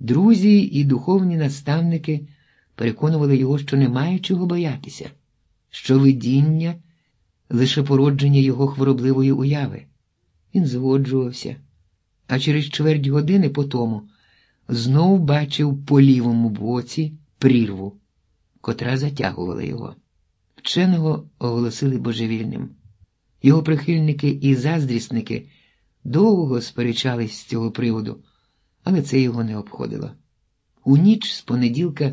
Друзі і духовні наставники переконували його, що немає чого боятися, що видіння лише породження його хворобливої уяви. Він згоджувався, а через чверть години по тому знов бачив по лівому боці прірву, котра затягувала його. Вченого оголосили божевільним. Його прихильники і заздрісники довго сперечались з цього приводу, але це його не обходило. У ніч з понеділка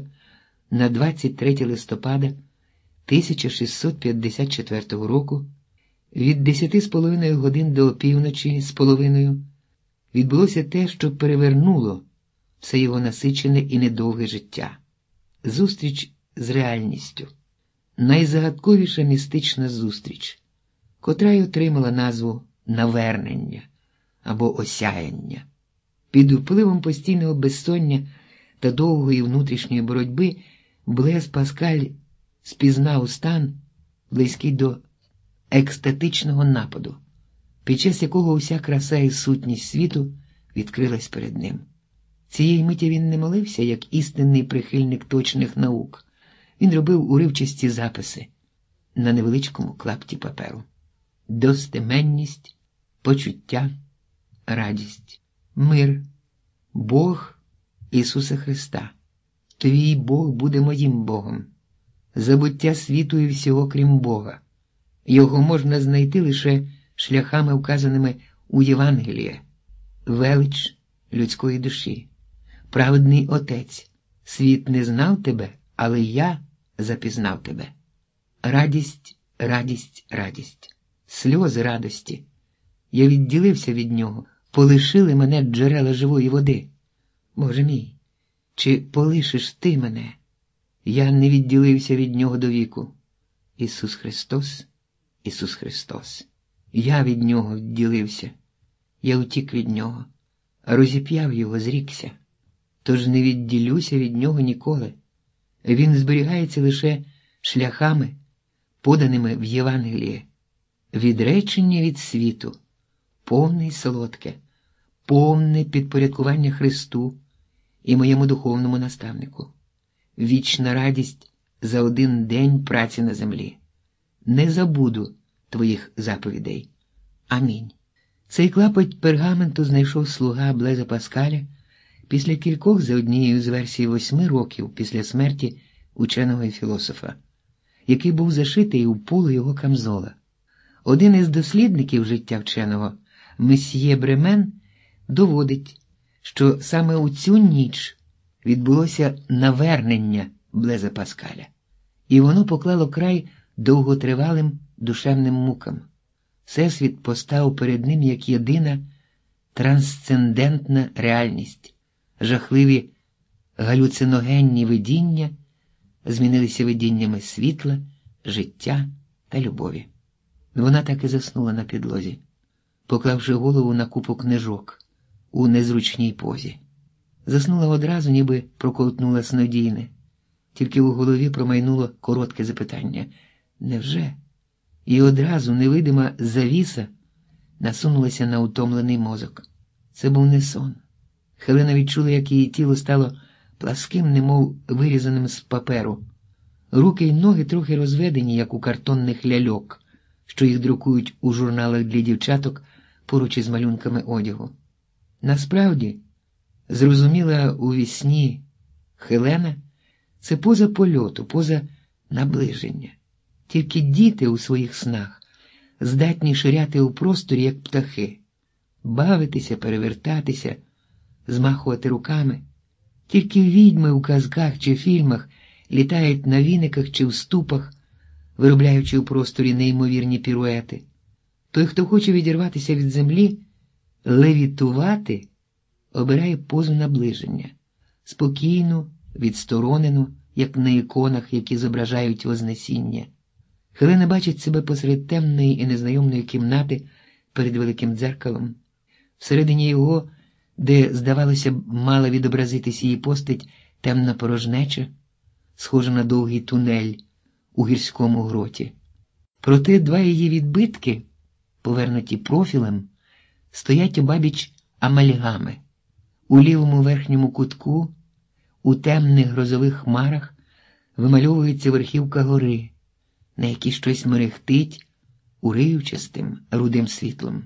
на 23 листопада 1654 року від десяти з половиною годин до опівночі з половиною відбулося те, що перевернуло все його насичене і недовге життя зустріч з реальністю, найзагадковіша містична зустріч, котра й отримала назву навернення або осяяння. Під впливом постійного безсоння та довгої внутрішньої боротьби Блес Паскаль спізнав стан, близький до екстатичного нападу, під час якого уся краса і сутність світу відкрилась перед ним. Цієї миті він не молився, як істинний прихильник точних наук. Він робив уривчасті записи на невеличкому клапті паперу. Достеменність, почуття, радість, мир, Бог Ісуса Христа. Твій Бог буде моїм Богом, забуття світу і всього крім Бога. Його можна знайти лише шляхами, вказаними у Євангелії, велич людської душі, праведний Отець, світ не знав тебе, але я запізнав тебе. Радість, радість, радість, сльози радості. Я відділився від нього, полишили мене джерела живої води. Боже мій, чи полишиш ти мене? Я не відділився від нього до віку. Ісус Христос, Ісус Христос. Я від нього відділився, я утік від нього, розіп'яв його, зрікся, тож не відділюся від нього ніколи. Він зберігається лише шляхами, поданими в Євангелії, відречення від світу, повне і солодке, повне підпорядкування Христу і моєму духовному наставнику, вічна радість за один день праці на землі. Не забуду твоїх заповідей. Амінь. Цей клапоть пергаменту знайшов слуга Блеза Паскаля після кількох за однією з версій восьми років після смерті ученого і філософа, який був зашитий у полу його камзола. Один із дослідників життя вченого, месьє Бремен, доводить, що саме у цю ніч відбулося навернення Блеза Паскаля, і воно поклало край довготривалим душевним мукам. Всесвіт постав перед ним як єдина трансцендентна реальність, жахливі галюциногенні видіння змінилися видіннями світла, життя та любові. Вона так і заснула на підлозі, поклавши голову на купу книжок у незручній позі. Заснула одразу, ніби проковтнула снодійне, тільки у голові промайнуло коротке запитання невже? І одразу невидима завіса насунулася на утомлений мозок. Це був не сон. Хелена відчула, як її тіло стало пласким, немов вирізаним з паперу. Руки й ноги трохи розведені, як у картонних ляльок, що їх друкують у журналах для дівчаток поруч із малюнками одягу. Насправді, зрозуміла у вісні Хелена, це поза польоту, поза наближення. Тільки діти у своїх снах здатні ширяти у просторі, як птахи, бавитися, перевертатися, змахувати руками. Тільки відьми у казках чи фільмах літають на віниках чи в ступах, виробляючи у просторі неймовірні піруети. Той, хто хоче відірватися від землі, левітувати, обирає позу наближення, спокійну, відсторонену, як на іконах, які зображають Вознесіння. Хелена бачить себе посеред темної і незнайомної кімнати перед великим дзеркалом, всередині його, де, здавалося б, мала відобразитись її постать темна порожнеча, схожа на довгий тунель у гірському гроті. Проте два її відбитки, повернуті профілем, стоять обабіч амальгами, У лівому верхньому кутку, у темних грозових хмарах, вимальовується верхівка гори, на якій щось мерехтить уривчастим рудим світлом.